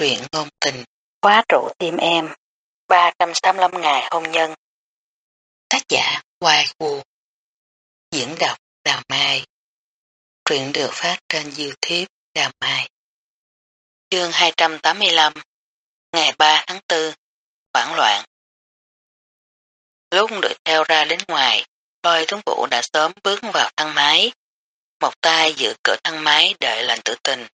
truyện ngôn tình, khóa trụ tim em, 385 ngày hôn nhân. Tác giả Hoài Vũ Diễn đọc Đào Mai Truyện được phát trên Youtube Đào Mai Chương 285 Ngày 3 tháng 4 Hoảng loạn Lúc đuổi theo ra đến ngoài, lôi tuấn vũ đã sớm bước vào thang máy. Một tay giữ cửa thang máy đợi lành tử tình.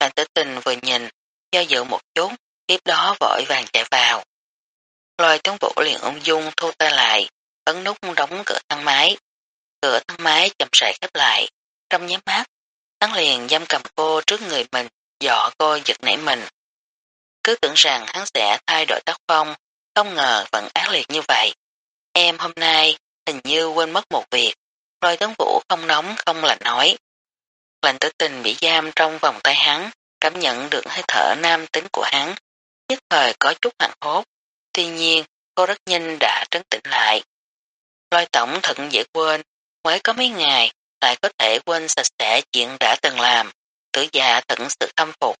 Lành tử tình vừa nhìn, do dự một chút, tiếp đó vội vàng chạy vào. Lôi tướng vũ liền ung dung thu tay lại, ấn nút đóng cửa thang máy. Cửa thang máy chậm rãi khép lại, trong nhắm mắt, hắn liền giam cầm cô trước người mình, dọ cô giật nảy mình. Cứ tưởng rằng hắn sẽ thay đổi tác phong, không ngờ vẫn ác liệt như vậy. Em hôm nay hình như quên mất một việc, lôi tướng vũ không nóng không lạnh nói. Lạnh tử tình bị giam trong vòng tay hắn, cảm nhận được hơi thở nam tính của hắn, nhất thời có chút hoảng hốt. Tuy nhiên, cô rất nhanh đã trấn tĩnh lại. Lôi tổng thận dễ quên, mới có mấy ngày lại có thể quên sạch sẽ chuyện đã từng làm, tử già thận sự khâm phục.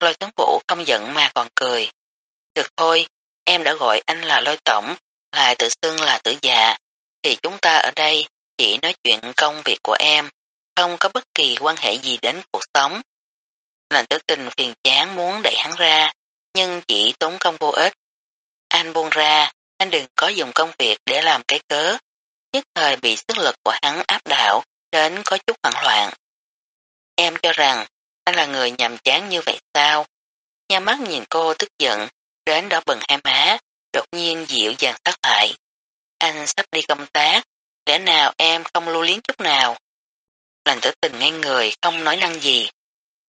Lôi tướng vũ không giận mà còn cười. Được thôi, em đã gọi anh là lôi tổng, lại tự xưng là tử già, thì chúng ta ở đây chỉ nói chuyện công việc của em, không có bất kỳ quan hệ gì đến cuộc sống. Lành tử tình phiền chán muốn đẩy hắn ra, nhưng chỉ tốn công vô ích. Anh buông ra, anh đừng có dùng công việc để làm cái cớ. Nhất thời bị sức lực của hắn áp đảo, đến có chút hoảng loạn. Em cho rằng anh là người nhầm chán như vậy sao? Nhà mắt nhìn cô tức giận, đến đó bừng hai má, đột nhiên dịu dàng sát lại. Anh sắp đi công tác, lẽ nào em không lưu liếng chút nào? Lành tử tình ngay người không nói năng gì.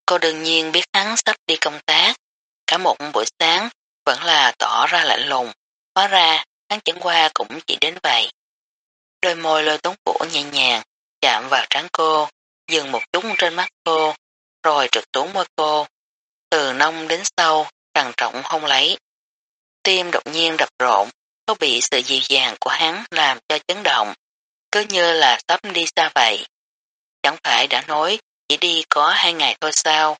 Cô đương nhiên biết hắn sắp đi công tác. Cả một buổi sáng vẫn là tỏ ra lạnh lùng. Hóa ra hắn chẳng qua cũng chỉ đến vậy. Đôi môi lôi tốn vũ nhẹ nhàng chạm vào trán cô, dừng một chút trên mắt cô, rồi trực tốn môi cô. Từ nông đến sâu, trằn trọng không lấy. Tim đột nhiên đập rộn, có bị sự dịu dàng của hắn làm cho chấn động, cứ như là sắp đi xa vậy. Chẳng phải đã nói chỉ đi có hai ngày thôi sao,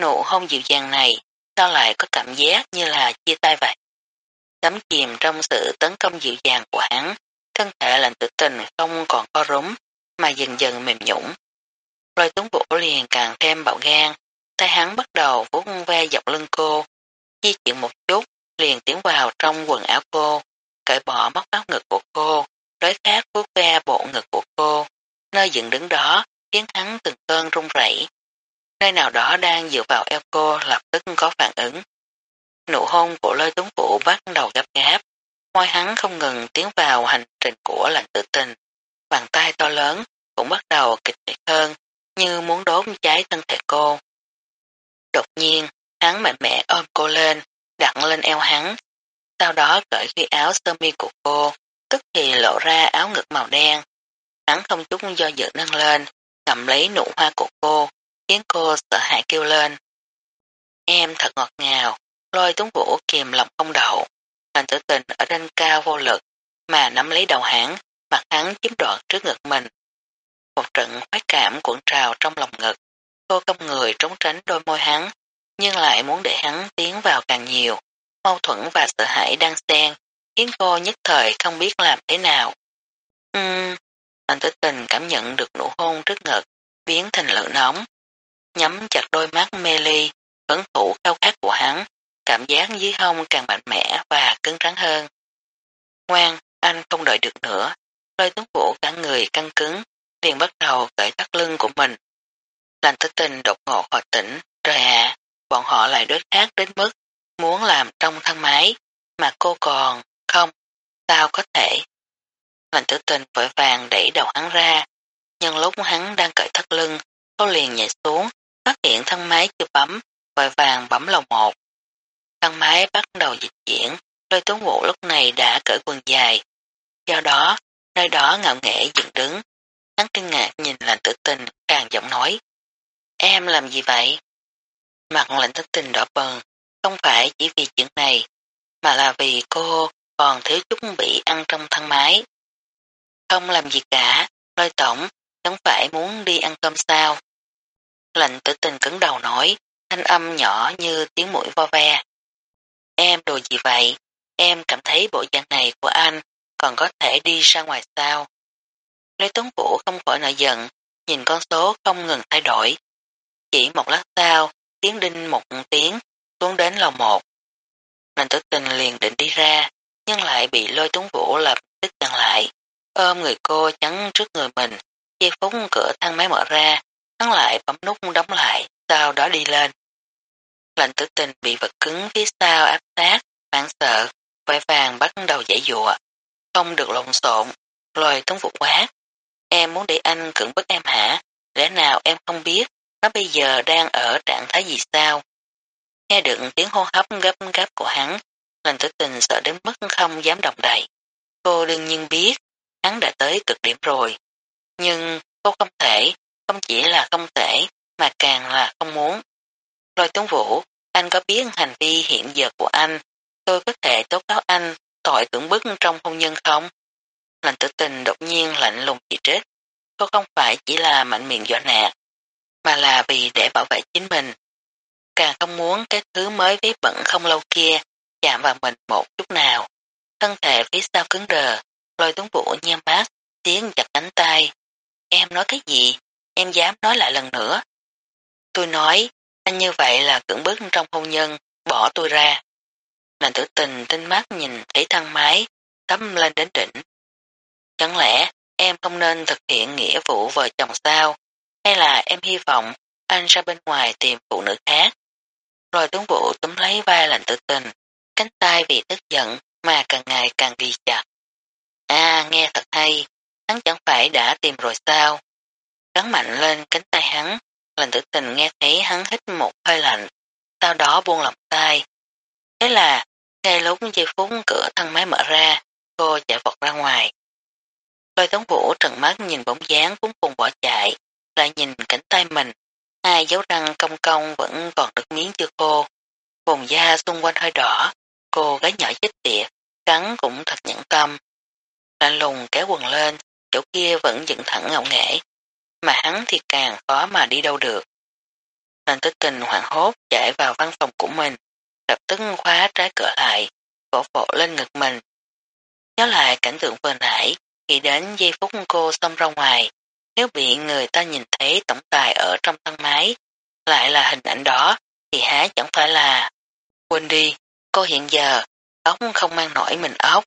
nụ hôn dịu dàng này sao lại có cảm giác như là chia tay vậy. Đắm chìm trong sự tấn công dịu dàng của hắn, thân thể lạnh tự tình không còn co rúm, mà dần dần mềm nhũng. Lôi tuấn vũ liền càng thêm bạo gan, tay hắn bắt đầu vuốt ve dọc lưng cô, di chuyển một chút, liền tiến vào trong quần áo cô, cởi bỏ móc áo ngực của cô, đối khác vuốt ve bộ ngực của cô, nơi dựng đứng đó khiến hắn từng cơn run rẩy. Nơi nào đó đang dựa vào eo cô lập tức có phản ứng. Nụ hôn của lôi tuấn vũ bắt đầu gấp gáp, môi hắn không ngừng tiến vào hành trình của lạnh tự tình. Bàn tay to lớn cũng bắt đầu kịch liệt hơn, như muốn đốt cháy thân thể cô. Đột nhiên, hắn mạnh mẽ ôm cô lên, đặt lên eo hắn. Sau đó cởi cái áo sơ mi của cô, tức thì lộ ra áo ngực màu đen. Hắn không chút do dự nâng lên, cầm lấy nụ hoa của cô, khiến cô sợ hãi kêu lên. Em thật ngọt ngào, lôi tuấn vũ kìm lòng không đậu. Thành tử tình ở trên cao vô lực, mà nắm lấy đầu hắn, mặt hắn chiếm đoạt trước ngực mình. Một trận khoái cảm cuộn trào trong lòng ngực, cô công người trốn tránh đôi môi hắn, nhưng lại muốn để hắn tiến vào càng nhiều. Mâu thuẫn và sợ hãi đang xen, khiến cô nhất thời không biết làm thế nào. Ừm, anh tử tình cảm nhận được nụ hôn trước ngực, biến thành lửa nóng. Nhắm chặt đôi mắt mê ly, phấn thủ khao khát của hắn, cảm giác dưới hông càng mạnh mẽ và cứng rắn hơn. Ngoan, anh không đợi được nữa, lôi tuấn vũ cả người căng cứng, liền bắt đầu cởi thắt lưng của mình. Lành tử tình đột ngột hồi tỉnh, rồi à, bọn họ lại đối khác đến mức muốn làm trong thang máy, mà cô còn, không, sao có thể. Lành tử tình vội vàng đẩy đầu hắn ra, nhưng lúc hắn đang cởi thắt lưng, cô liền nhảy xuống, phát hiện thân máy chưa bấm, vội vàng bấm lầu một. thân máy bắt đầu dịch chuyển, lôi tuấn vũ lúc này đã cởi quần dài. Do đó, nơi đó ngạo nghễ dựng đứng. Hắn kinh ngạc nhìn lành tử tình, càng giọng nói. Em làm gì vậy? Mặt lạnh tử tình đỏ bừng, không phải chỉ vì chuyện này, mà là vì cô còn thiếu chút bị ăn trong thang máy. Không làm gì cả, lôi tổng, chẳng phải muốn đi ăn cơm sao. Lệnh tử tình cứng đầu nói, thanh âm nhỏ như tiếng mũi vo ve. Em đồ gì vậy? Em cảm thấy bộ dạng này của anh còn có thể đi ra ngoài sao? Lê Tuấn Vũ không khỏi nợ giận, nhìn con số không ngừng thay đổi. Chỉ một lát sau, tiếng đinh một tiếng, xuống đến lầu một. Lệnh tử tình liền định đi ra, nhưng lại bị lôi Tuấn Vũ lập tức chặn lại, ôm người cô chắn trước người mình, chia phút cửa thang máy mở ra, hắn lại bấm nút đóng lại, sau đó đi lên. Lạnh tử tình bị vật cứng phía sau áp sát, hoảng sợ, vội vàng bắt đầu giải dụa. Không được lộn xộn, lòi tuấn phục quá. Em muốn để anh cưỡng bức em hả? Lẽ nào em không biết nó bây giờ đang ở trạng thái gì sao? Nghe được tiếng hô hấp gấp gáp của hắn, lành tử tình sợ đến mức không dám động đậy. Cô đương nhiên biết, hắn đã tới cực điểm rồi. Nhưng cô không thể, không chỉ là không thể, mà càng là không muốn. Lôi tuấn vũ, anh có biết hành vi hiện giờ của anh, tôi có thể tố cáo anh tội cưỡng bức trong hôn nhân không? Lành tử tình đột nhiên lạnh lùng chỉ trích. Cô không phải chỉ là mạnh miệng dọa nạt, mà là vì để bảo vệ chính mình. Càng không muốn cái thứ mới vấy bẩn không lâu kia chạm vào mình một chút nào. Thân thể phía sau cứng đờ, lôi tuấn vũ nhem mắt, tiếng chặt cánh tay. Em nói cái gì? Em dám nói lại lần nữa. Tôi nói, anh như vậy là cưỡng bức trong hôn nhân, bỏ tôi ra. Nàng tử tình tinh mắt nhìn thấy thang máy, tấm lên đến đỉnh. Chẳng lẽ em không nên thực hiện nghĩa vụ vợ chồng sao? Hay là em hy vọng anh ra bên ngoài tìm phụ nữ khác? Rồi tướng vũ túm lấy vai lạnh tử tình, cánh tay vì tức giận mà càng ngày càng ghi chặt. Hay, hắn chẳng phải đã tìm rồi sao? Cắn mạnh lên cánh tay hắn, lần tử tình nghe thấy hắn hít một hơi lạnh, sau đó buông lỏng tay. Thế là, ngay lúc giây phút cửa thang máy mở ra, cô chạy vọt ra ngoài. Lôi tống vũ trần mắt nhìn bóng dáng cuốn cùng bỏ chạy, lại nhìn cánh tay mình, hai dấu răng cong cong vẫn còn được miếng chưa khô. Vùng da xung quanh hơi đỏ, cô gái nhỏ chết tiệt, cắn cũng thật nhẫn tâm. Lạnh lùng kéo quần lên, chỗ kia vẫn dựng thẳng ngọng nghễ, mà hắn thì càng khó mà đi đâu được. Nên tích tình hoảng hốt chạy vào văn phòng của mình, lập tức khóa trái cửa lại, cổ vỗ lên ngực mình. Nhớ lại cảnh tượng vừa nãy, khi đến giây phút cô xông ra ngoài, nếu bị người ta nhìn thấy tổng tài ở trong thang máy, lại là hình ảnh đó, thì há chẳng phải là... Quên đi, cô hiện giờ, ốc không mang nổi mình ốc,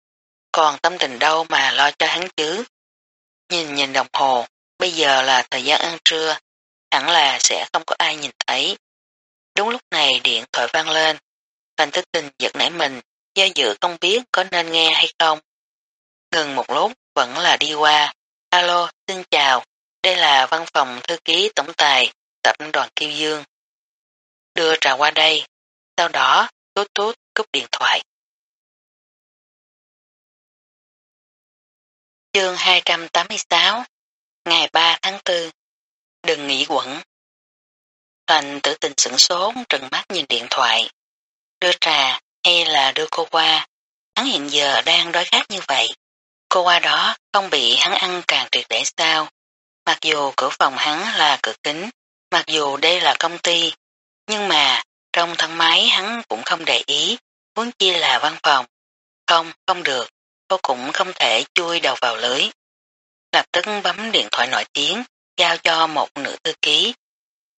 còn tâm tình đâu mà lo cho hắn chứ. Nhìn nhìn đồng hồ, bây giờ là thời gian ăn trưa, hẳn là sẽ không có ai nhìn thấy. Đúng lúc này điện thoại vang lên, Thành thức tình giật nảy mình, do dự không biết có nên nghe hay không. Ngừng một lúc vẫn là đi qua. Alo, xin chào, đây là văn phòng thư ký tổng tài tập đoàn Kiêu Dương. Đưa trà qua đây, sau đó tốt tốt cúp điện thoại. Chương 286 Ngày 3 tháng 4 Đừng nghĩ quẩn Thành tử tình sửng sốt trừng mắt nhìn điện thoại. Đưa trà hay là đưa cô qua? Hắn hiện giờ đang đói khát như vậy. Cô qua đó không bị hắn ăn càng triệt để sao. Mặc dù cửa phòng hắn là cửa kính, mặc dù đây là công ty, nhưng mà trong thang máy hắn cũng không để ý, muốn chia là văn phòng. Không, không được, cô cũng không thể chui đầu vào lưới. Lập tức bấm điện thoại nổi tiếng, giao cho một nữ thư ký.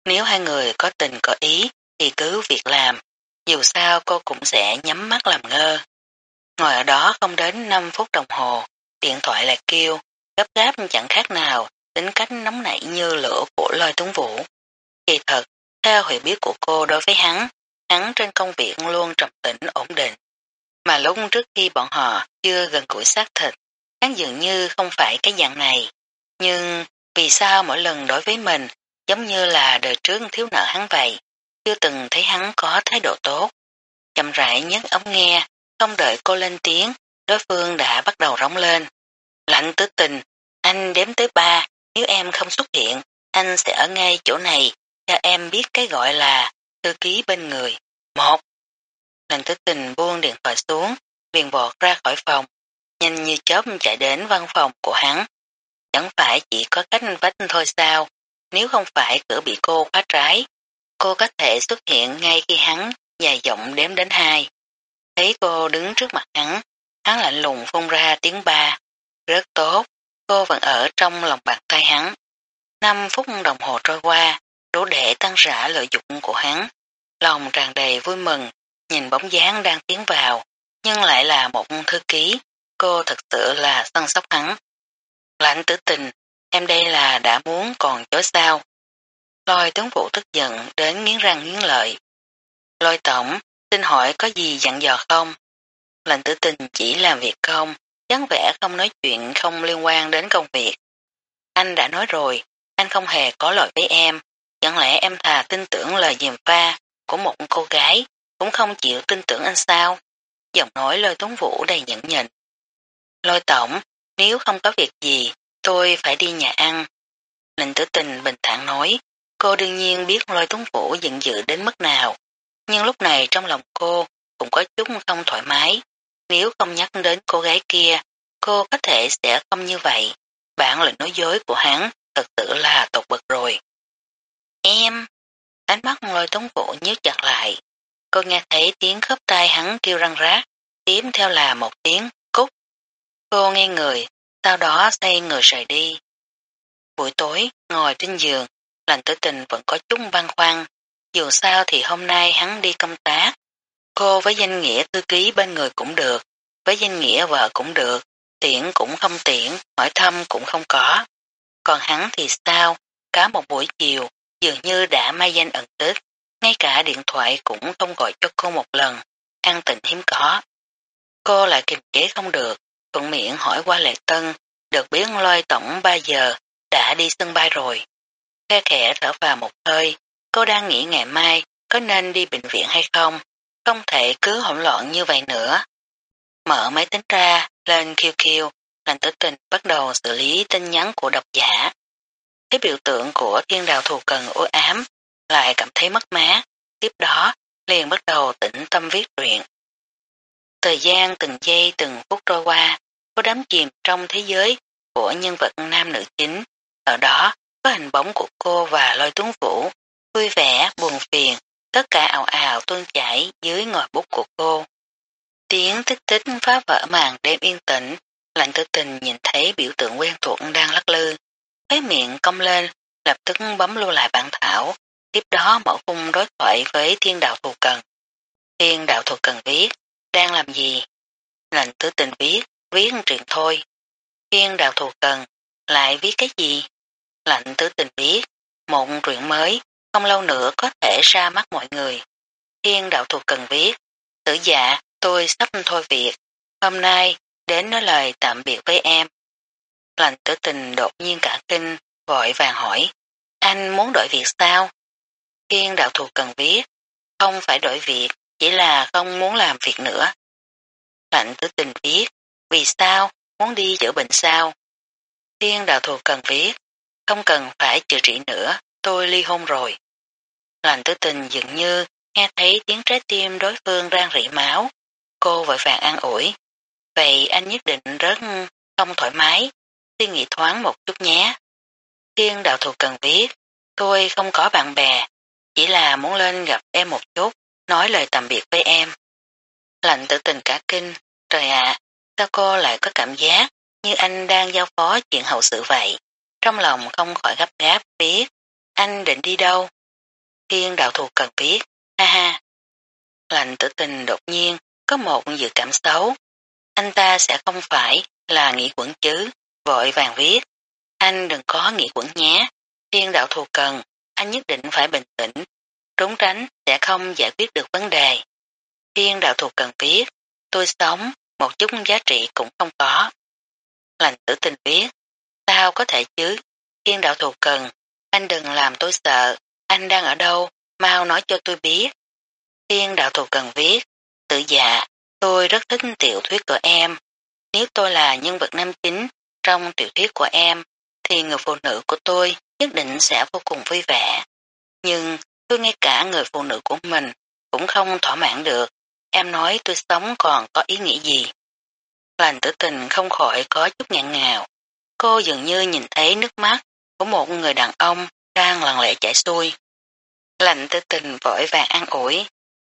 Nếu hai người có tình có ý thì cứ việc làm, dù sao cô cũng sẽ nhắm mắt làm ngơ. Ngồi ở đó không đến 5 phút đồng hồ, điện thoại lại kêu, gấp gáp chẳng khác nào, tính cách nóng nảy như lửa của lôi tuấn vũ. Kỳ thật, theo hiểu biết của cô đối với hắn, hắn trên công việc luôn trầm tĩnh ổn định. Mà lúc trước khi bọn họ chưa gần củi xác thịt, hắn dường như không phải cái dạng này. Nhưng vì sao mỗi lần đối với mình giống như là đời trước thiếu nợ hắn vậy, chưa từng thấy hắn có thái độ tốt. Chậm rãi nhấc ống nghe, không đợi cô lên tiếng, đối phương đã bắt đầu rống lên. Lạnh tứ tình, anh đếm tới ba, nếu em không xuất hiện, anh sẽ ở ngay chỗ này, cho em biết cái gọi là thư ký bên người. Một lần tứ tình buông điện thoại xuống, liền vọt ra khỏi phòng, nhanh như chớp chạy đến văn phòng của hắn. Chẳng phải chỉ có cách vách thôi sao, nếu không phải cửa bị cô khóa trái, cô có thể xuất hiện ngay khi hắn dài giọng đếm đến hai. Thấy cô đứng trước mặt hắn, hắn lạnh lùng phun ra tiếng ba. Rất tốt, cô vẫn ở trong lòng bàn tay hắn. Năm phút đồng hồ trôi qua, đủ để tăng rã lợi dụng của hắn. Lòng tràn đầy vui mừng, nhìn bóng dáng đang tiến vào, nhưng lại là một thư ký, cô thật sự là săn sóc hắn. Lãnh tử tình, em đây là đã muốn còn chối sao. Lôi tướng vụ tức giận đến nghiến răng nghiến lợi. Lôi tổng, xin hỏi có gì dặn dò không? Lệnh tử tình chỉ làm việc không, dáng vẻ không nói chuyện không liên quan đến công việc. Anh đã nói rồi, anh không hề có lỗi với em, chẳng lẽ em thà tin tưởng lời dìm pha của một cô gái, cũng không chịu tin tưởng anh sao? Giọng nói lôi tuấn vũ đầy nhẫn nhịn. Lôi tổng, nếu không có việc gì, tôi phải đi nhà ăn. Lệnh tử tình bình thản nói, cô đương nhiên biết lôi tuấn vũ giận dữ đến mức nào, nhưng lúc này trong lòng cô cũng có chút không thoải mái. Nếu không nhắc đến cô gái kia, cô có thể sẽ không như vậy. Bản lệnh nói dối của hắn thật sự là tột bực rồi. Em! Ánh mắt lôi tống vũ nhíu chặt lại. Cô nghe thấy tiếng khớp tay hắn kêu răng rác, tiếp theo là một tiếng cúc. Cô nghe người, sau đó xoay người rời đi. Buổi tối, ngồi trên giường, lành tử tình vẫn có chút băn khoăn. Dù sao thì hôm nay hắn đi công tác. Cô với danh nghĩa thư ký bên người cũng được, với danh nghĩa vợ cũng được, tiện cũng không tiện, hỏi thăm cũng không có. Còn hắn thì sao? Cả một buổi chiều, dường như đã mai danh ẩn tích, ngay cả điện thoại cũng không gọi cho cô một lần, an tình hiếm có. Cô lại kiềm chế không được, thuận miệng hỏi qua Lệ Tân, được biết lôi tổng 3 giờ, đã đi sân bay rồi. Khe khẽ thở vào một hơi, cô đang nghĩ ngày mai có nên đi bệnh viện hay không, không thể cứ hỗn loạn như vậy nữa. Mở máy tính ra, lên QQ, lành tử tình bắt đầu xử lý tin nhắn của độc giả. Thấy biểu tượng của thiên đào thù cần u ám, lại cảm thấy mất mát, tiếp đó liền bắt đầu tĩnh tâm viết truyện. Thời gian từng giây từng phút trôi qua, có đám chìm trong thế giới của nhân vật nam nữ chính. Ở đó có hình bóng của cô và lôi tuấn vũ, vui vẻ, buồn phiền, tất cả ảo ảo tuôn chảy dưới ngòi bút của cô. Tiếng tích tích phá vỡ màn đêm yên tĩnh, lạnh tử tình nhìn thấy biểu tượng quen thuộc đang lắc lư. Cái miệng cong lên, lập tức bấm lưu lại bản thảo, tiếp đó mở cung đối thoại với thiên đạo thù cần. Thiên đạo thù cần viết, đang làm gì? lệnh tử tình viết, viết truyện thôi. Thiên đạo thù cần, lại viết cái gì? lệnh tử tình viết, một truyện mới, không lâu nữa có thể ra mắt mọi người. Thiên đạo thù cần viết, tử dạ, tôi sắp thôi việc, hôm nay đến nói lời tạm biệt với em. Lành tử tình đột nhiên cả kinh, vội vàng hỏi, anh muốn đổi việc sao? Kiên đạo thù cần viết, không phải đổi việc, chỉ là không muốn làm việc nữa. Lạnh tứ tình viết, vì sao, muốn đi chữa bệnh sao? Kiên đạo thù cần viết, không cần phải chữa trị nữa, tôi ly hôn rồi. Lạnh tứ tình dường như nghe thấy tiếng trái tim đối phương rang rỉ máu. Cô vội vàng an ủi. Vậy anh nhất định rất không thoải mái, suy nghĩ thoáng một chút nhé. Thiên đạo thù cần viết, tôi không có bạn bè, chỉ là muốn lên gặp em một chút, nói lời tạm biệt với em. Lạnh tự tình cả kinh, trời ạ, sao cô lại có cảm giác như anh đang giao phó chuyện hậu sự vậy. Trong lòng không khỏi gấp gáp biết, anh định đi đâu? Thiên đạo thù cần biết, ha ha. Lạnh tử tình đột nhiên có một dự cảm xấu. Anh ta sẽ không phải là nghĩ quẩn chứ, vội vàng viết. Anh đừng có nghĩ quẩn nhé, thiên đạo thù cần, anh nhất định phải bình tĩnh, trốn tránh sẽ không giải quyết được vấn đề. Thiên đạo thuộc cần biết, tôi sống, một chút giá trị cũng không có. Lành tử tình biết, sao có thể chứ, thiên đạo thuộc cần, anh đừng làm tôi sợ, anh đang ở đâu, mau nói cho tôi biết. Thiên đạo thuộc cần viết, tự dạ, tôi rất thích tiểu thuyết của em. Nếu tôi là nhân vật nam chính trong tiểu thuyết của em, thì người phụ nữ của tôi nhất định sẽ vô cùng vui vẻ. Nhưng tôi ngay cả người phụ nữ của mình cũng không thỏa mãn được. Em nói tôi sống còn có ý nghĩa gì? Lành tử tình không khỏi có chút ngạn ngào. Cô dường như nhìn thấy nước mắt của một người đàn ông đang lặng lẽ chảy xuôi. Lạnh Tử tình vội vàng an ủi.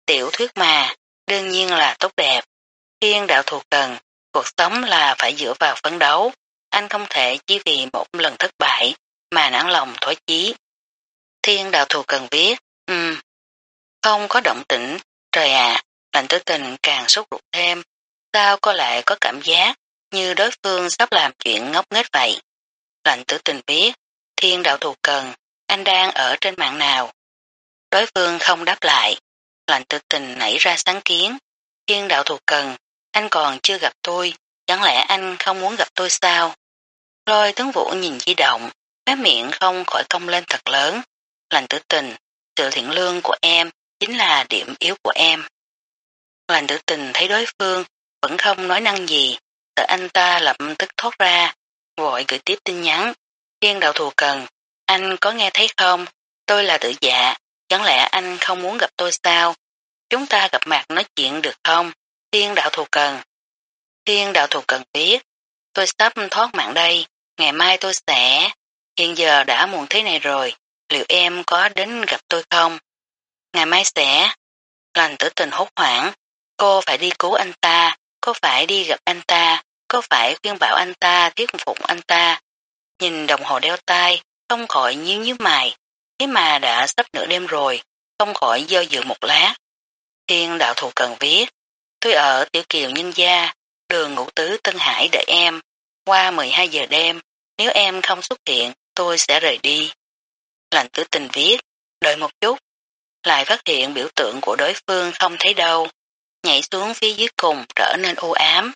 Tiểu thuyết mà, đương nhiên là tốt đẹp. Thiên đạo thuộc cần, cuộc sống là phải dựa vào phấn đấu. Anh không thể chỉ vì một lần thất bại mà nản lòng thối chí. Thiên đạo thù cần viết, um, ừ. không có động tĩnh, trời ạ, à, lạnh tử tình càng sốt ruột thêm, sao có lại có cảm giác như đối phương sắp làm chuyện ngốc nghếch vậy. Lạnh tử tình viết, thiên đạo thù cần, anh đang ở trên mạng nào? Đối phương không đáp lại, lạnh tử tình nảy ra sáng kiến, thiên đạo thù cần, anh còn chưa gặp tôi, chẳng lẽ anh không muốn gặp tôi sao? Lôi tướng vũ nhìn di động, khóe miệng không khỏi công lên thật lớn, lành tử tình, sự thiện lương của em chính là điểm yếu của em. Lành tử tình thấy đối phương vẫn không nói năng gì, sợ anh ta lập tức thoát ra, vội gửi tiếp tin nhắn. Thiên đạo thù cần, anh có nghe thấy không? Tôi là tự dạ, chẳng lẽ anh không muốn gặp tôi sao? Chúng ta gặp mặt nói chuyện được không? Thiên đạo thù cần. Thiên đạo thù cần biết, tôi sắp thoát mạng đây, ngày mai tôi sẽ... Hiện giờ đã muộn thế này rồi, liệu em có đến gặp tôi không? Ngày mai sẽ... Lành tử tình hốt hoảng, cô phải đi cứu anh ta, cô phải đi gặp anh ta, cô phải khuyên bảo anh ta thuyết phục anh ta. Nhìn đồng hồ đeo tay, không khỏi nhíu nhíu mày, thế mà đã sắp nửa đêm rồi, không khỏi do dự một lát. Thiên đạo thù cần viết, tôi ở Tiểu Kiều Nhân Gia, đường ngũ tứ Tân Hải đợi em, qua 12 giờ đêm, nếu em không xuất hiện, tôi sẽ rời đi. Lành tử tình viết, đợi một chút, lại phát hiện biểu tượng của đối phương không thấy đâu, nhảy xuống phía dưới cùng trở nên u ám,